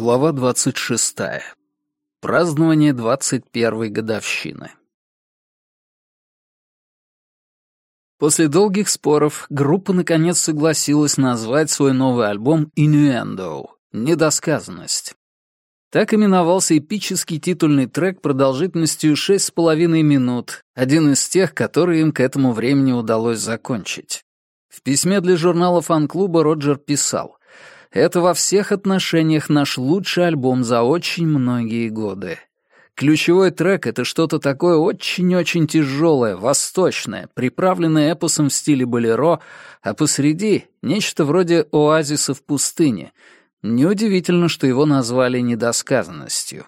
Глава 26. Празднование 21 годовщины. После долгих споров группа наконец согласилась назвать свой новый альбом Innuendo, — «Недосказанность». Так именовался эпический титульный трек продолжительностью 6,5 минут, один из тех, которые им к этому времени удалось закончить. В письме для журнала фан-клуба Роджер писал это во всех отношениях наш лучший альбом за очень многие годы. Ключевой трек — это что-то такое очень-очень тяжелое, восточное, приправленное эпосом в стиле болеро, а посреди — нечто вроде оазиса в пустыне. Неудивительно, что его назвали недосказанностью.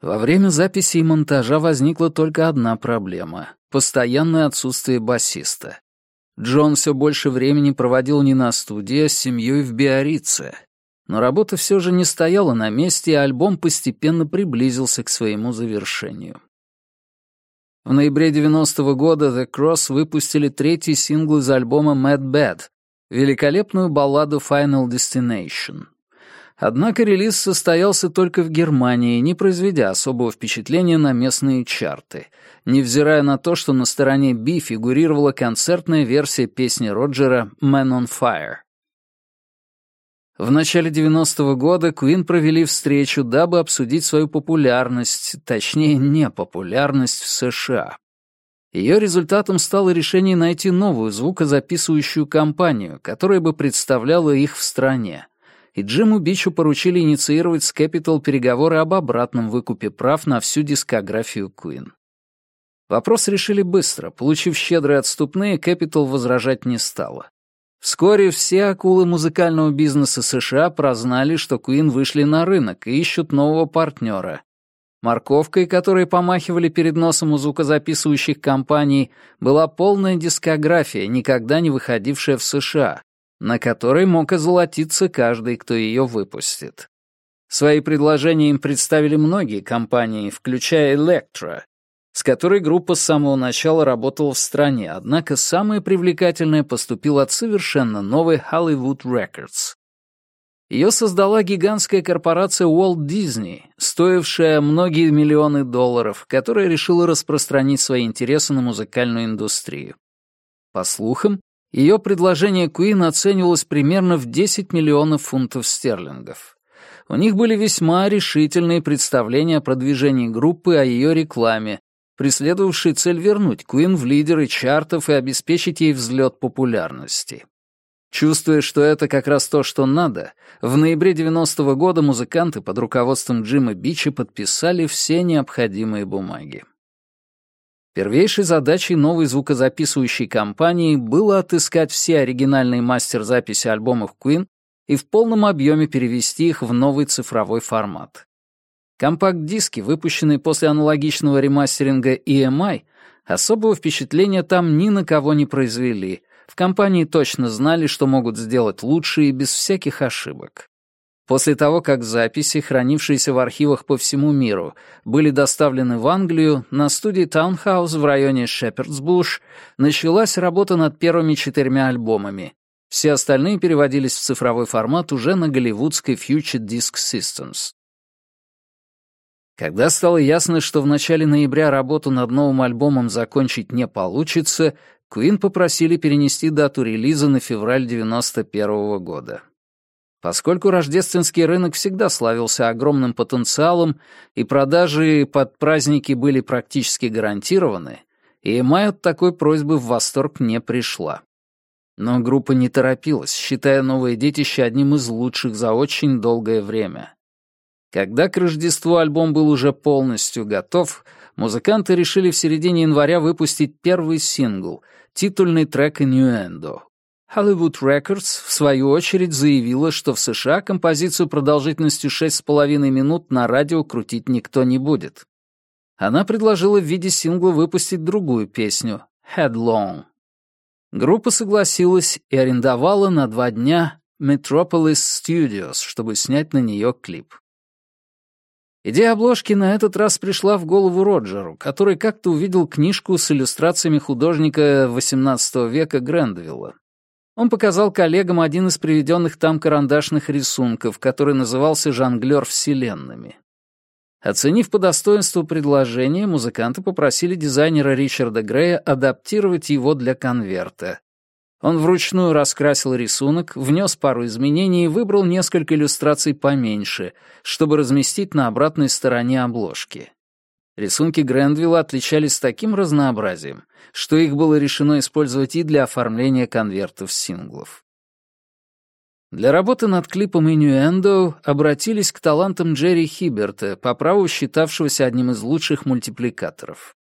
Во время записи и монтажа возникла только одна проблема — постоянное отсутствие басиста. Джон все больше времени проводил не на студии, а с семьей в Биорице. Но работа все же не стояла на месте, и альбом постепенно приблизился к своему завершению. В ноябре 90-го года The Cross выпустили третий сингл из альбома Mad Bad, великолепную балладу Final Destination. Однако релиз состоялся только в Германии, не произведя особого впечатления на местные чарты, невзирая на то, что на стороне Би фигурировала концертная версия песни Роджера «Man on Fire». В начале 90-го года Куин провели встречу, дабы обсудить свою популярность, точнее, непопулярность в США. Ее результатом стало решение найти новую звукозаписывающую компанию, которая бы представляла их в стране и Джиму Бичу поручили инициировать с Capital переговоры об обратном выкупе прав на всю дискографию Куин. Вопрос решили быстро. Получив щедрые отступные, Capital возражать не стала. Вскоре все акулы музыкального бизнеса США прознали, что Куин вышли на рынок и ищут нового партнера. Морковкой, которой помахивали перед носом у звукозаписывающих компаний, была полная дискография, никогда не выходившая в США, на которой мог озолотиться каждый, кто ее выпустит. Свои предложения им представили многие компании, включая Electra, с которой группа с самого начала работала в стране, однако самое привлекательное поступило от совершенно новой Hollywood Records. Ее создала гигантская корпорация Walt Disney, стоившая многие миллионы долларов, которая решила распространить свои интересы на музыкальную индустрию. По слухам, ее предложение Куин оценивалось примерно в 10 миллионов фунтов стерлингов. У них были весьма решительные представления о продвижении группы о ее рекламе, преследовавшей цель вернуть Куин в лидеры чартов и обеспечить ей взлет популярности. Чувствуя, что это как раз то, что надо, в ноябре 90-го года музыканты под руководством Джима Бича подписали все необходимые бумаги. Первейшей задачей новой звукозаписывающей компании было отыскать все оригинальные мастер-записи альбомов Queen и в полном объеме перевести их в новый цифровой формат. Компакт-диски, выпущенные после аналогичного ремастеринга EMI, особого впечатления там ни на кого не произвели. В компании точно знали, что могут сделать лучше и без всяких ошибок. После того, как записи, хранившиеся в архивах по всему миру, были доставлены в Англию, на студии Townhouse в районе Шепердс-Буш, началась работа над первыми четырьмя альбомами. Все остальные переводились в цифровой формат уже на голливудской Future Disc Systems. Когда стало ясно, что в начале ноября работу над новым альбомом закончить не получится, Куин попросили перенести дату релиза на февраль 91 года. Поскольку рождественский рынок всегда славился огромным потенциалом и продажи под праздники были практически гарантированы, и Май от такой просьбы в восторг не пришла. Но группа не торопилась, считая новое детище одним из лучших за очень долгое время. Когда к Рождеству альбом был уже полностью готов, музыканты решили в середине января выпустить первый сингл, титульный трек «Ньюэндо», Hollywood Records в свою очередь заявила, что в США композицию продолжительностью 6,5 минут на радио крутить никто не будет. Она предложила в виде сингла выпустить другую песню «Headlong». Группа согласилась и арендовала на два дня Metropolis Studios, чтобы снять на нее клип. Идея обложки на этот раз пришла в голову Роджеру, который как-то увидел книжку с иллюстрациями художника XVIII века Грендвилла. Он показал коллегам один из приведенных там карандашных рисунков, который назывался «Жонглер вселенными». Оценив по достоинству предложение, музыканты попросили дизайнера Ричарда Грея адаптировать его для конверта. Он вручную раскрасил рисунок, внес пару изменений и выбрал несколько иллюстраций поменьше, чтобы разместить на обратной стороне обложки. Рисунки Гренвилла отличались таким разнообразием, что их было решено использовать и для оформления конвертов синглов. Для работы над клипом «Инюэндо» обратились к талантам Джерри Хиберта, по праву считавшегося одним из лучших мультипликаторов.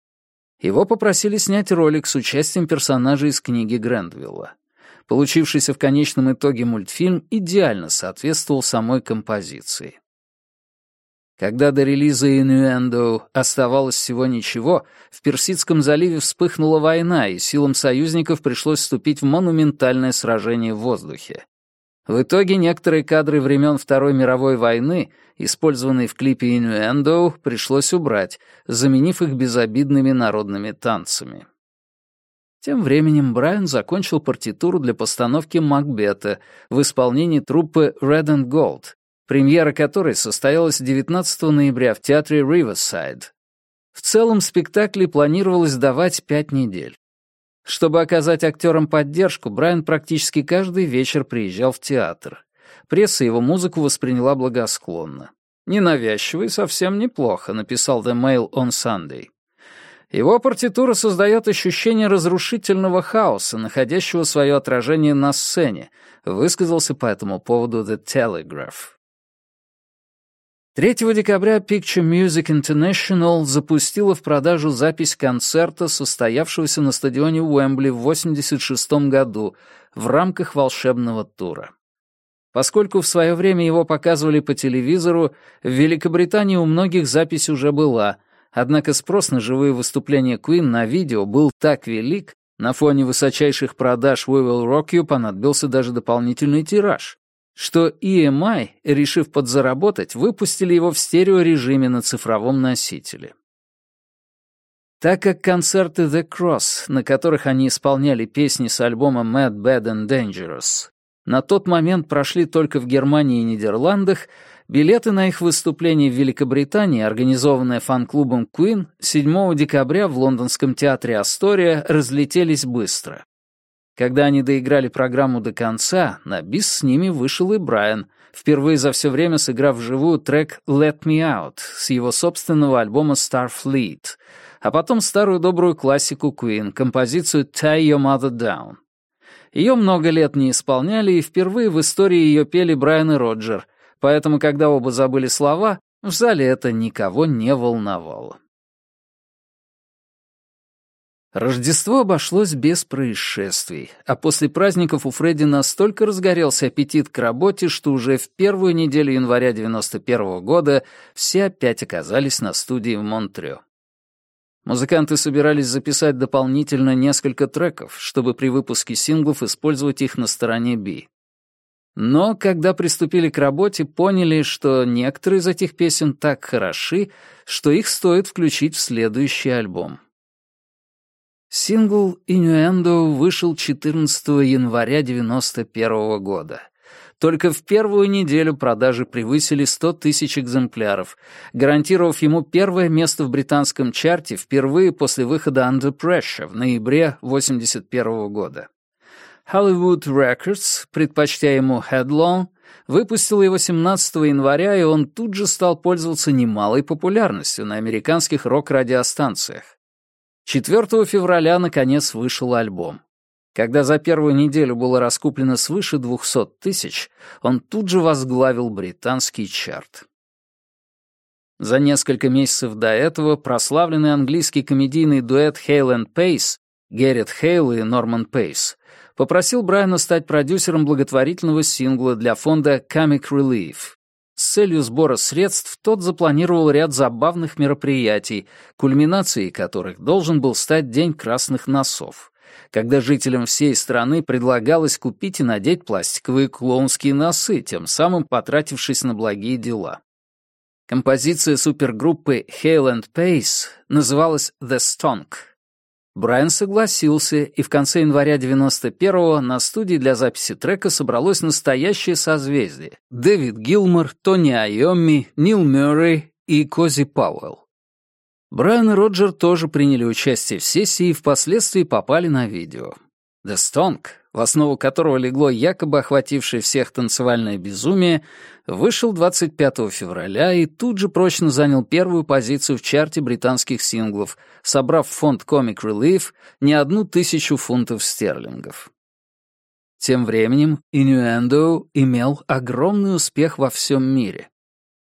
Его попросили снять ролик с участием персонажей из книги Грендвилла. Получившийся в конечном итоге мультфильм идеально соответствовал самой композиции. Когда до релиза «Инуэндо» оставалось всего ничего, в Персидском заливе вспыхнула война, и силам союзников пришлось вступить в монументальное сражение в воздухе. В итоге некоторые кадры времен Второй мировой войны, использованные в клипе «Инуэндо», пришлось убрать, заменив их безобидными народными танцами. Тем временем Брайан закончил партитуру для постановки «Макбета» в исполнении труппы «Red and Gold», премьера которой состоялась 19 ноября в театре Riverside. В целом спектакле планировалось давать пять недель. Чтобы оказать актерам поддержку, Брайан практически каждый вечер приезжал в театр. Пресса его музыку восприняла благосклонно. «Ненавязчивый, совсем неплохо», — написал The Mail on Sunday. Его партитура создает ощущение разрушительного хаоса, находящего свое отражение на сцене, высказался по этому поводу The Telegraph. 3 декабря Picture Music International запустила в продажу запись концерта, состоявшегося на стадионе Уэмбли в 1986 году в рамках волшебного тура. Поскольку в свое время его показывали по телевизору, в Великобритании у многих запись уже была, однако спрос на живые выступления Queen на видео был так велик, на фоне высочайших продаж «We Will Rock You» понадобился даже дополнительный тираж что EMI, решив подзаработать, выпустили его в стереорежиме на цифровом носителе. Так как концерты The Cross, на которых они исполняли песни с альбома Mad, Bad and Dangerous, на тот момент прошли только в Германии и Нидерландах, билеты на их выступление в Великобритании, организованное фан-клубом Queen, 7 декабря в лондонском театре «Астория» разлетелись быстро. Когда они доиграли программу до конца, на бис с ними вышел и Брайан, впервые за все время сыграв вживую трек «Let Me Out» с его собственного альбома «Starfleet», а потом старую добрую классику Queen, композицию «Tie Your Mother Down». Ее много лет не исполняли, и впервые в истории ее пели Брайан и Роджер, поэтому, когда оба забыли слова, в зале это никого не волновало. Рождество обошлось без происшествий, а после праздников у Фредди настолько разгорелся аппетит к работе, что уже в первую неделю января 91 года все опять оказались на студии в Монтрео. Музыканты собирались записать дополнительно несколько треков, чтобы при выпуске синглов использовать их на стороне Би. Но когда приступили к работе, поняли, что некоторые из этих песен так хороши, что их стоит включить в следующий альбом. Сингл «Инюэндо» вышел 14 января 1991 года. Только в первую неделю продажи превысили 100 тысяч экземпляров, гарантировав ему первое место в британском чарте впервые после выхода «Under Pressure» в ноябре 1981 года. Hollywood Records, предпочтя ему Headlong, выпустила его 17 января, и он тут же стал пользоваться немалой популярностью на американских рок-радиостанциях. 4 февраля наконец вышел альбом. Когда за первую неделю было раскуплено свыше 200 тысяч, он тут же возглавил британский чарт. За несколько месяцев до этого прославленный английский комедийный дуэт Хейл энд Пейс, Геррит Хейл и Норман Пейс, попросил Брайана стать продюсером благотворительного сингла для фонда Comic Relief, с целью сбора средств тот запланировал ряд забавных мероприятий, кульминацией которых должен был стать День красных носов, когда жителям всей страны предлагалось купить и надеть пластиковые клоунские носы, тем самым потратившись на благие дела. Композиция супергруппы Hale and Pace называлась «The Stonk», Брайан согласился, и в конце января 91-го на студии для записи трека собралось настоящее созвездие. Дэвид Гилмор, Тони Айоми, Нил Мюррей и Кози Пауэлл. Брайан и Роджер тоже приняли участие в сессии и впоследствии попали на видео. The Stonk в основу которого легло якобы охватившее всех танцевальное безумие, вышел 25 февраля и тут же прочно занял первую позицию в чарте британских синглов, собрав в фонд Comic Relief не одну тысячу фунтов стерлингов. Тем временем Innuendo имел огромный успех во всем мире.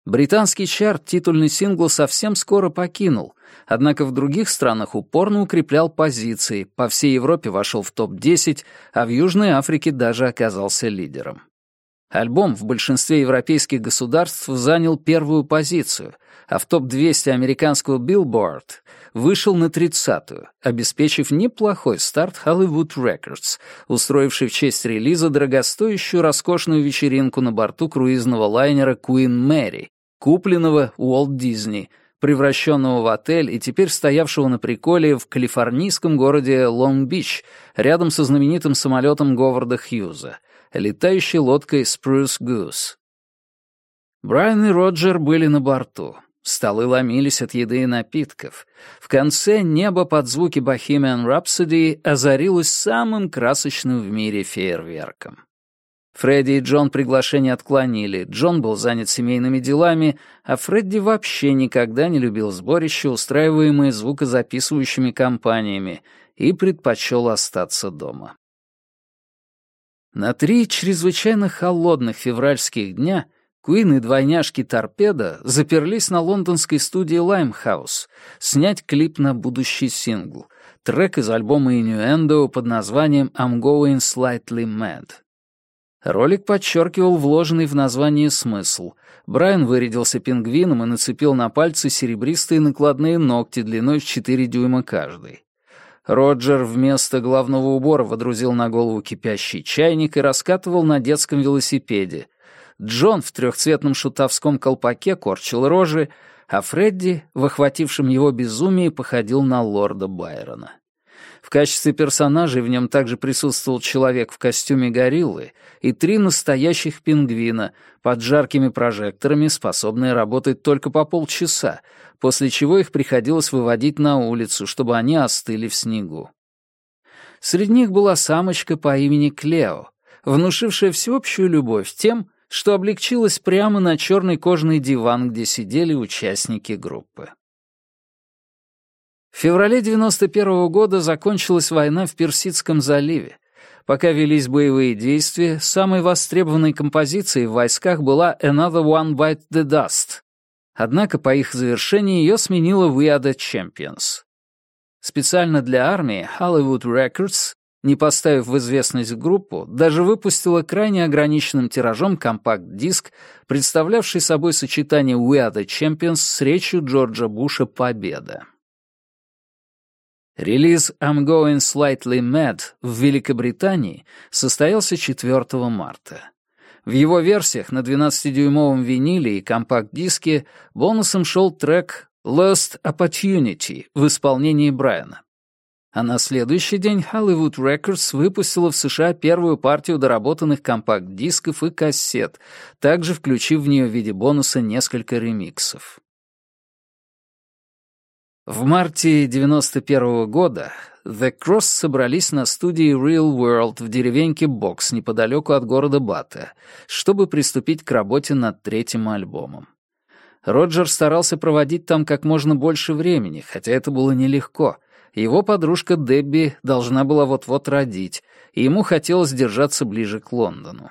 Британский чарт титульный сингл совсем скоро покинул, однако в других странах упорно укреплял позиции, по всей Европе вошел в топ-10, а в Южной Африке даже оказался лидером. Альбом в большинстве европейских государств занял первую позицию, а в топ-200 американского Billboard вышел на 30-ю, обеспечив неплохой старт Hollywood Records, устроивший в честь релиза дорогостоящую роскошную вечеринку на борту круизного лайнера Queen Mary, купленного Уолт Дизни, превращенного в отель и теперь стоявшего на приколе в калифорнийском городе Лонг-Бич, рядом со знаменитым самолетом Говарда Хьюза, летающей лодкой Spruce Goose. Брайан и Роджер были на борту. Столы ломились от еды и напитков. В конце небо под звуки Bohemian Rhapsody озарилось самым красочным в мире фейерверком. Фредди и Джон приглашение отклонили, Джон был занят семейными делами, а Фредди вообще никогда не любил сборища, устраиваемые звукозаписывающими компаниями, и предпочел остаться дома. На три чрезвычайно холодных февральских дня Queen и двойняшки Торпеда заперлись на лондонской студии Limehouse снять клип на будущий сингл, трек из альбома Innuendo под названием «I'm going slightly mad». Ролик подчеркивал вложенный в название смысл. Брайан вырядился пингвином и нацепил на пальцы серебристые накладные ногти длиной в 4 дюйма каждый. Роджер вместо главного убора водрузил на голову кипящий чайник и раскатывал на детском велосипеде. Джон в трехцветном шутовском колпаке корчил рожи, а Фредди, в охватившем его безумии, походил на лорда Байрона. В качестве персонажей в нем также присутствовал человек в костюме гориллы и три настоящих пингвина под жаркими прожекторами, способные работать только по полчаса, после чего их приходилось выводить на улицу, чтобы они остыли в снегу. Среди них была самочка по имени Клео, внушившая всеобщую любовь тем, что облегчилась прямо на черный кожаный диван, где сидели участники группы. В феврале 91 -го года закончилась война в Персидском заливе. Пока велись боевые действия, самой востребованной композицией в войсках была «Another One Bite the Dust». Однако по их завершении ее сменила «We Are the Champions». Специально для армии Hollywood Records, не поставив в известность группу, даже выпустила крайне ограниченным тиражом компакт-диск, представлявший собой сочетание «We Are the Champions» с речью Джорджа Буша «Победа». Релиз «I'm going slightly mad» в Великобритании состоялся 4 марта. В его версиях на 12-дюймовом виниле и компакт-диске бонусом шел трек «Lost Opportunity» в исполнении Брайана. А на следующий день Hollywood Records выпустила в США первую партию доработанных компакт-дисков и кассет, также включив в нее в виде бонуса несколько ремиксов. В марте 91 -го года The Cross собрались на студии Real World в деревеньке Бокс неподалеку от города Бата, чтобы приступить к работе над третьим альбомом. Роджер старался проводить там как можно больше времени, хотя это было нелегко. Его подружка Дебби должна была вот-вот родить, и ему хотелось держаться ближе к Лондону.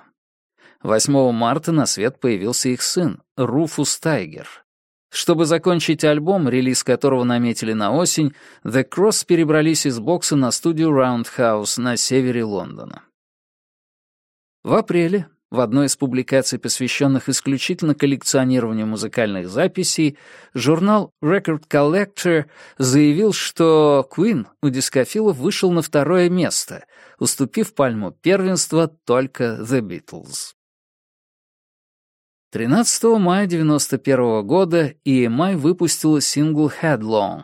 8 марта на свет появился их сын, Руфус Тайгер, чтобы закончить альбом, релиз которого наметили на осень, The Cross перебрались из бокса на студию Roundhouse на севере Лондона. В апреле в одной из публикаций, посвященных исключительно коллекционированию музыкальных записей, журнал Record Collector заявил, что Queen у дискофилов вышел на второе место, уступив пальму первенства только The Beatles. 13 мая 1991 года EMI выпустила сингл «Headlong»,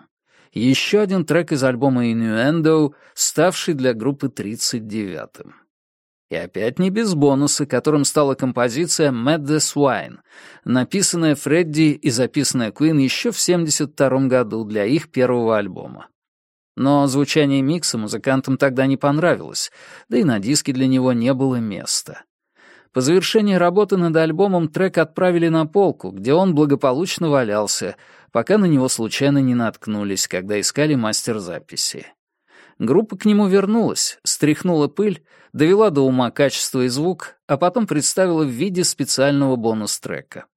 еще один трек из альбома «Innuendo», ставший для группы 39-м. И опять не без бонуса, которым стала композиция «Mad the Swine», написанная Фредди и записанная Куин еще в 1972 году для их первого альбома. Но звучание микса музыкантам тогда не понравилось, да и на диске для него не было места. По завершении работы над альбомом трек отправили на полку, где он благополучно валялся, пока на него случайно не наткнулись, когда искали мастер записи. Группа к нему вернулась, стряхнула пыль, довела до ума качество и звук, а потом представила в виде специального бонус-трека.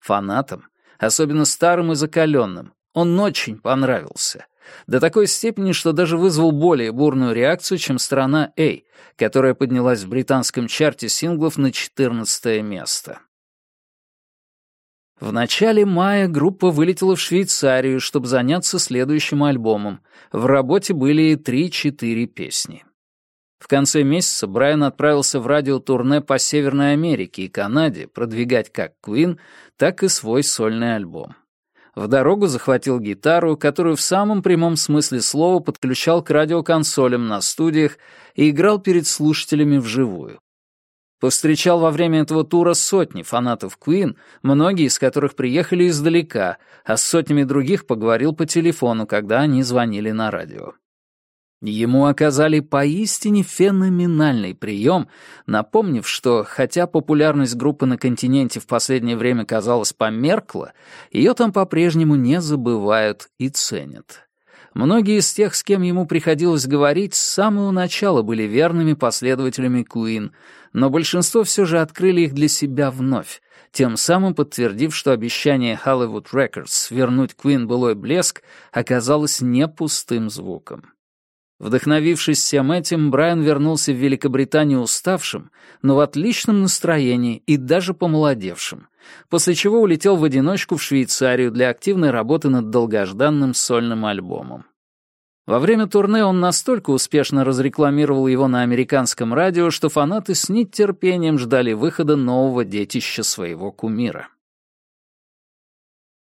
Фанатам, особенно старым и закаленным, он очень понравился — до такой степени, что даже вызвал более бурную реакцию, чем страна A, которая поднялась в британском чарте синглов на 14 место. В начале мая группа вылетела в Швейцарию, чтобы заняться следующим альбомом. В работе были 3-4 песни. В конце месяца Брайан отправился в радиотурне по Северной Америке и Канаде продвигать как Queen, так и свой сольный альбом. В дорогу захватил гитару, которую в самом прямом смысле слова подключал к радиоконсолям на студиях и играл перед слушателями вживую. Повстречал во время этого тура сотни фанатов Куин, многие из которых приехали издалека, а с сотнями других поговорил по телефону, когда они звонили на радио. Ему оказали поистине феноменальный прием, напомнив, что, хотя популярность группы на континенте в последнее время, казалось, померкла, ее там по-прежнему не забывают и ценят. Многие из тех, с кем ему приходилось говорить, с самого начала были верными последователями Куин, но большинство все же открыли их для себя вновь, тем самым подтвердив, что обещание Hollywood Records вернуть Куин былой блеск оказалось не пустым звуком. Вдохновившись всем этим, Брайан вернулся в Великобританию уставшим, но в отличном настроении и даже помолодевшим, после чего улетел в одиночку в Швейцарию для активной работы над долгожданным сольным альбомом. Во время турне он настолько успешно разрекламировал его на американском радио, что фанаты с нетерпением ждали выхода нового детища своего кумира.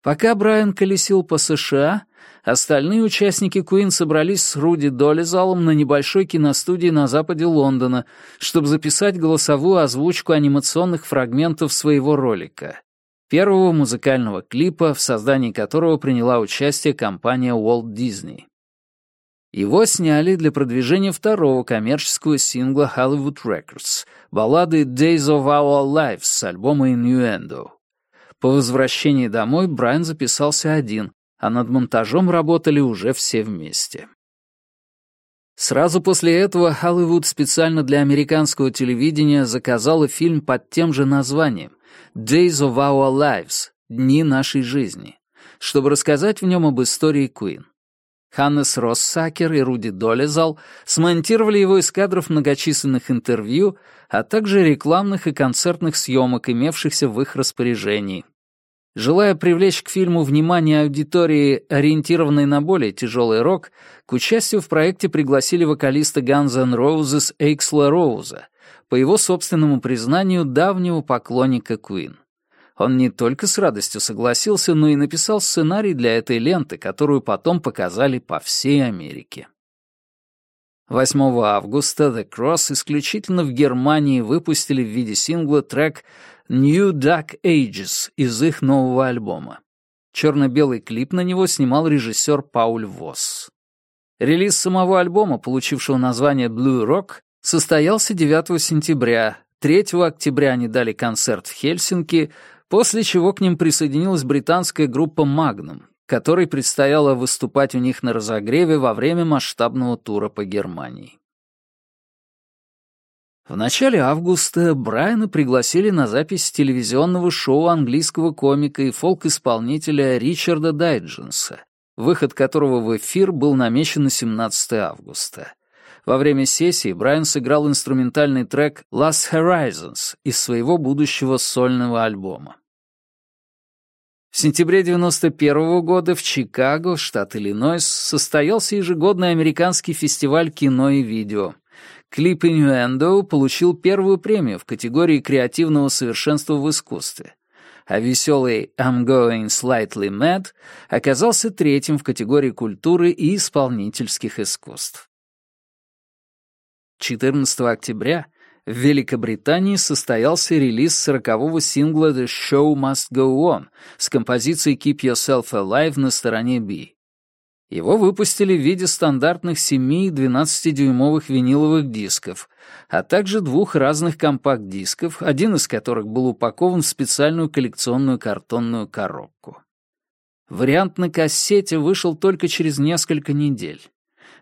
Пока Брайан колесил по США, остальные участники Куин собрались с Руди Долизалом на небольшой киностудии на западе Лондона, чтобы записать голосовую озвучку анимационных фрагментов своего ролика, первого музыкального клипа, в создании которого приняла участие компания Walt Disney. Его сняли для продвижения второго коммерческого сингла Hollywood Records, баллады «Days of Our Lives» с альбома «Innuendo». По возвращении домой Брайан записался один, а над монтажом работали уже все вместе. Сразу после этого Холливуд специально для американского телевидения заказала фильм под тем же названием «Days of Our Lives» — «Дни нашей жизни», чтобы рассказать в нем об истории Куин. Ханнес Россакер и Руди Долезал смонтировали его из кадров многочисленных интервью, а также рекламных и концертных съемок, имевшихся в их распоряжении, Желая привлечь к фильму внимание аудитории, ориентированной на более тяжелый рок, к участию в проекте пригласили вокалиста Guns N' Roses Эйксла Роуза, по его собственному признанию давнего поклонника Куин. Он не только с радостью согласился, но и написал сценарий для этой ленты, которую потом показали по всей Америке. 8 августа The Cross исключительно в Германии выпустили в виде сингла трек New Dark Ages из их нового альбома. Черно-белый клип на него снимал режиссер Пауль Восс. Релиз самого альбома, получившего название Blue Rock, состоялся 9 сентября. 3 октября они дали концерт в Хельсинки, после чего к ним присоединилась британская группа Magnum, которой предстояло выступать у них на разогреве во время масштабного тура по Германии. В начале августа Брайана пригласили на запись телевизионного шоу английского комика и фолк-исполнителя Ричарда Дайджинса, выход которого в эфир был намечен на 17 августа. Во время сессии Брайан сыграл инструментальный трек «Last Horizons» из своего будущего сольного альбома. В сентябре 1991 года в Чикаго, штат Иллинойс, состоялся ежегодный американский фестиваль кино и видео — Клип «Инюэндо» получил первую премию в категории креативного совершенства в искусстве, а веселый «I'm going slightly mad» оказался третьим в категории культуры и исполнительских искусств. 14 октября в Великобритании состоялся релиз сорокового сингла «The Show Must Go On» с композицией «Keep Yourself Alive» на стороне B. Его выпустили в виде стандартных 7 и 12-дюймовых виниловых дисков, а также двух разных компакт-дисков, один из которых был упакован в специальную коллекционную картонную коробку. Вариант на кассете вышел только через несколько недель.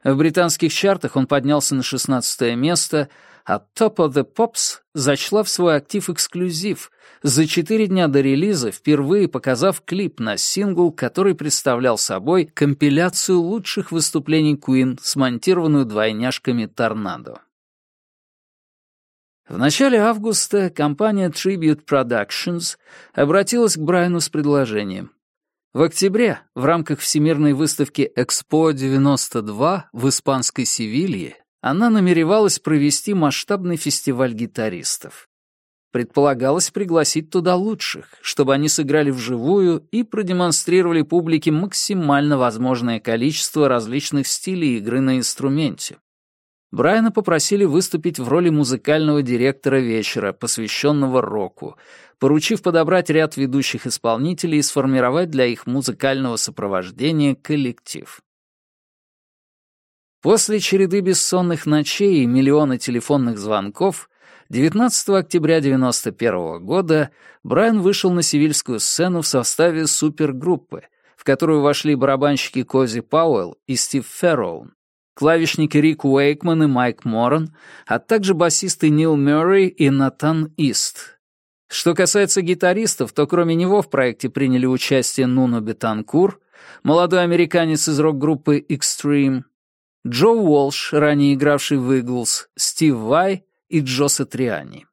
В британских чартах он поднялся на 16 место — от Top of the Pops зачла в свой актив эксклюзив за четыре дня до релиза, впервые показав клип на сингл, который представлял собой компиляцию лучших выступлений Queen, смонтированную двойняшками «Торнадо». В начале августа компания Tribute Productions обратилась к Брайану с предложением. В октябре в рамках Всемирной выставки Экспо 92 в испанской Севилье она намеревалась провести масштабный фестиваль гитаристов. Предполагалось пригласить туда лучших, чтобы они сыграли вживую и продемонстрировали публике максимально возможное количество различных стилей игры на инструменте. Брайана попросили выступить в роли музыкального директора вечера, посвященного року, поручив подобрать ряд ведущих исполнителей и сформировать для их музыкального сопровождения коллектив. После череды бессонных ночей и миллиона телефонных звонков 19 октября 1991 года Брайан вышел на сивильскую сцену в составе супергруппы, в которую вошли барабанщики Кози Пауэлл и Стив Ферроун, клавишники Рик Уэйкман и Майк Моран, а также басисты Нил Мюррей и Натан Ист. Что касается гитаристов, то кроме него в проекте приняли участие Нуно Бетанкур, молодой американец из рок-группы Extreme, Джо Уолш, ранее игравший в «Иглз», Стив Вай и Джо Триани.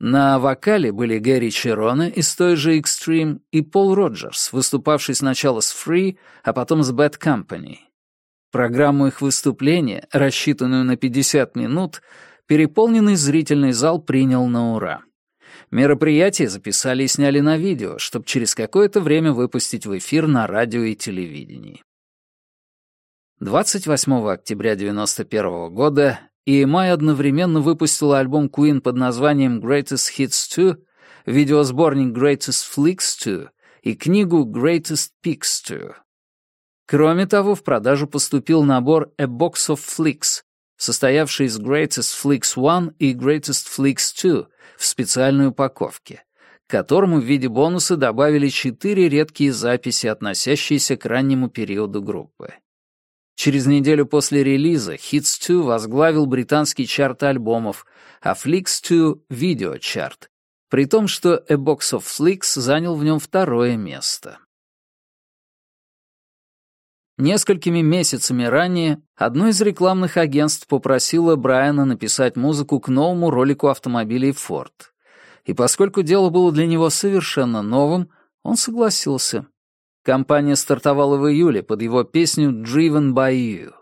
На вокале были Гэри Чироне из той же «Экстрим» и Пол Роджерс, выступавший сначала с «Free», а потом с «Bad Company». Программу их выступления, рассчитанную на 50 минут, переполненный зрительный зал принял на ура. Мероприятие записали и сняли на видео, чтобы через какое-то время выпустить в эфир на радио и телевидении. 28 октября 1991 года EMI одновременно выпустила альбом Queen под названием Greatest Hits 2, видеосборник Greatest Flicks 2 и книгу Greatest Pics 2. Кроме того, в продажу поступил набор A Box of Flicks, состоявший из Greatest Flicks 1 и Greatest Flicks 2 в специальной упаковке, к которому в виде бонуса добавили четыре редкие записи, относящиеся к раннему периоду группы. Через неделю после релиза Hits 2 возглавил британский чарт альбомов, а Flix 2 — видеочарт, при том, что A Box of Flicks занял в нем второе место. Несколькими месяцами ранее одно из рекламных агентств попросило Брайана написать музыку к новому ролику автомобилей Ford. И поскольку дело было для него совершенно новым, он согласился. Компания стартовала в июле под его песню «Driven by You».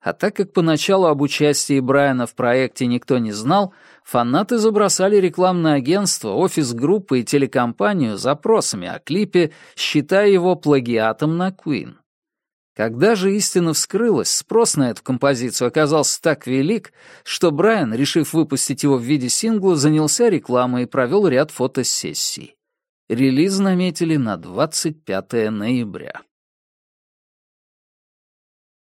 А так как поначалу об участии Брайана в проекте никто не знал, фанаты забросали рекламное агентство, офис группы и телекомпанию запросами о клипе, считая его плагиатом на Queen. Когда же истина вскрылась, спрос на эту композицию оказался так велик, что Брайан, решив выпустить его в виде сингла, занялся рекламой и провел ряд фотосессий. Релиз наметили на 25 ноября.